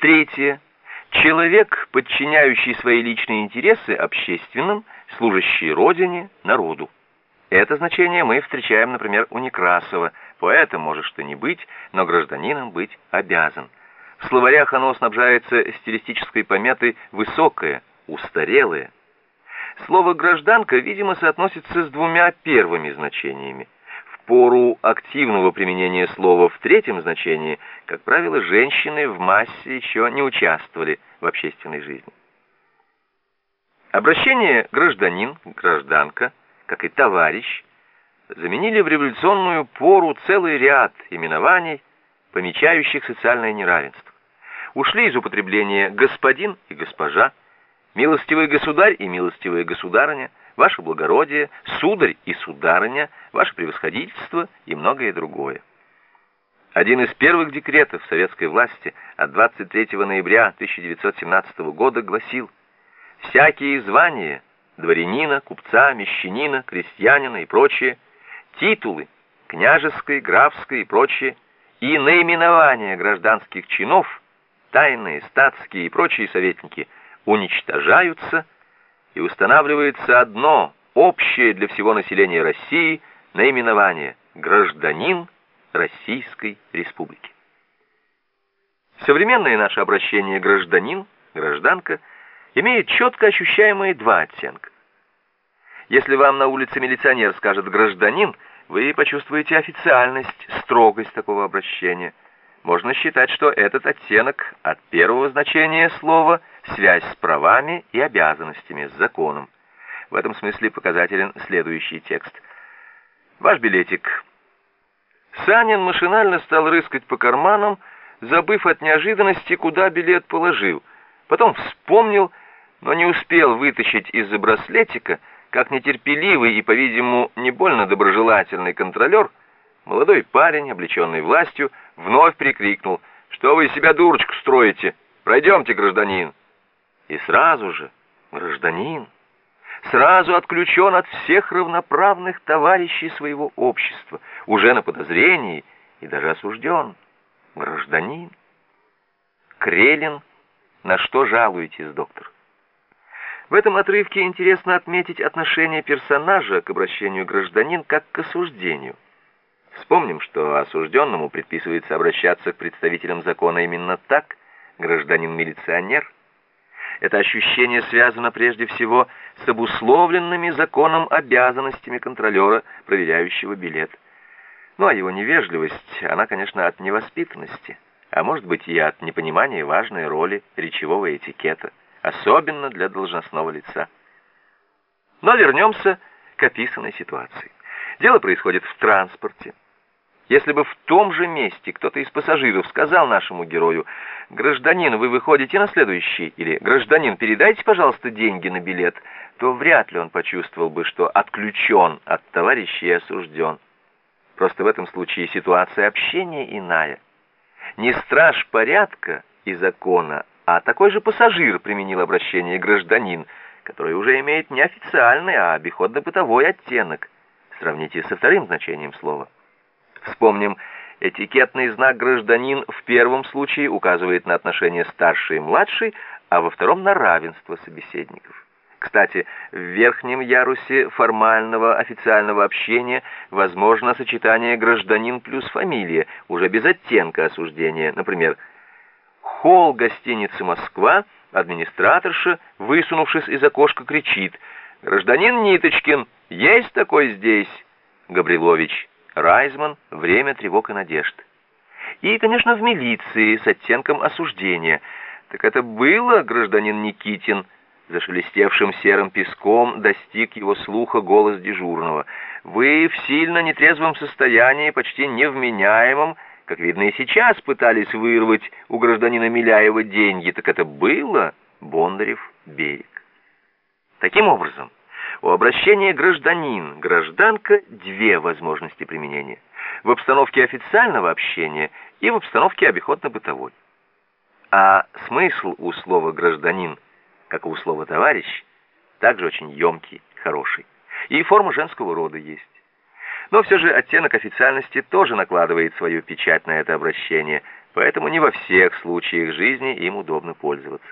Третье. Человек, подчиняющий свои личные интересы общественным, служащий родине, народу. Это значение мы встречаем, например, у Некрасова. Поэтом может что не быть, но гражданином быть обязан. В словарях оно снабжается стилистической пометой «высокое», «устарелое». Слово «гражданка», видимо, соотносится с двумя первыми значениями. Пору активного применения слова в третьем значении, как правило, женщины в массе еще не участвовали в общественной жизни. Обращение «гражданин», «гражданка», как и «товарищ», заменили в революционную пору целый ряд именований, помечающих социальное неравенство. Ушли из употребления «господин» и «госпожа», «милостивый государь» и «милостивая государыня», «ваше благородие», «сударь» и «сударыня», «ваше превосходительство» и многое другое. Один из первых декретов советской власти от 23 ноября 1917 года гласил «Всякие звания дворянина, купца, мещанина, крестьянина и прочее, титулы княжеской, графской и прочее, и наименования гражданских чинов, тайные, статские и прочие советники уничтожаются и устанавливается одно общее для всего населения России наименование «гражданин Российской Республики». Современное наше обращение «гражданин», «гражданка» имеет четко ощущаемые два оттенка. Если вам на улице милиционер скажет «гражданин», вы почувствуете официальность, строгость такого обращения. Можно считать, что этот оттенок от первого значения слова связь с правами и обязанностями, с законом. В этом смысле показателен следующий текст. Ваш билетик. Санин машинально стал рыскать по карманам, забыв от неожиданности, куда билет положил. Потом вспомнил, но не успел вытащить из-за браслетика, как нетерпеливый и, по-видимому, не больно доброжелательный контролер, молодой парень, облеченный властью, вновь прикрикнул, «Что вы себя дурочку строите? Пройдемте, гражданин!» И сразу же гражданин сразу отключен от всех равноправных товарищей своего общества, уже на подозрении и даже осужден. Гражданин. Крелин, на что жалуетесь, доктор? В этом отрывке интересно отметить отношение персонажа к обращению гражданин как к осуждению. Вспомним, что осужденному предписывается обращаться к представителям закона именно так, гражданин-милиционер. Это ощущение связано прежде всего с обусловленными законом обязанностями контролера, проверяющего билет. Ну а его невежливость, она, конечно, от невоспитанности, а может быть и от непонимания важной роли речевого этикета особенно для должностного лица. Но вернемся к описанной ситуации. Дело происходит в транспорте. Если бы в том же месте кто-то из пассажиров сказал нашему герою «Гражданин, вы выходите на следующий» или «Гражданин, передайте, пожалуйста, деньги на билет», то вряд ли он почувствовал бы, что отключен от товарища и осужден. Просто в этом случае ситуация общения иная. Не страж порядка и закона, а такой же пассажир применил обращение гражданин, который уже имеет не официальный, а обиходно-бытовой оттенок. Сравните со вторым значением слова. Вспомним, этикетный знак «гражданин» в первом случае указывает на отношение старший и младший, а во втором на равенство собеседников. Кстати, в верхнем ярусе формального официального общения возможно сочетание «гражданин» плюс «фамилия», уже без оттенка осуждения, например, холл гостиницы «Москва» администраторша, высунувшись из окошка, кричит «Гражданин Ниточкин, есть такой здесь?» Габрилович, Райзман, время тревог и надежд. И, конечно, в милиции с оттенком осуждения. Так это было, гражданин Никитин, зашелестевшим серым песком достиг его слуха голос дежурного. Вы в сильно нетрезвом состоянии, почти невменяемом, как видно, и сейчас пытались вырвать у гражданина Миляева деньги, так это было Бондарев берег. Таким образом, у обращения гражданин, гражданка две возможности применения. В обстановке официального общения и в обстановке обиходно-бытовой. А смысл у слова «гражданин», как и у слова «товарищ», также очень емкий, хороший. И форма женского рода есть. Но все же оттенок официальности тоже накладывает свою печать на это обращение, поэтому не во всех случаях жизни им удобно пользоваться.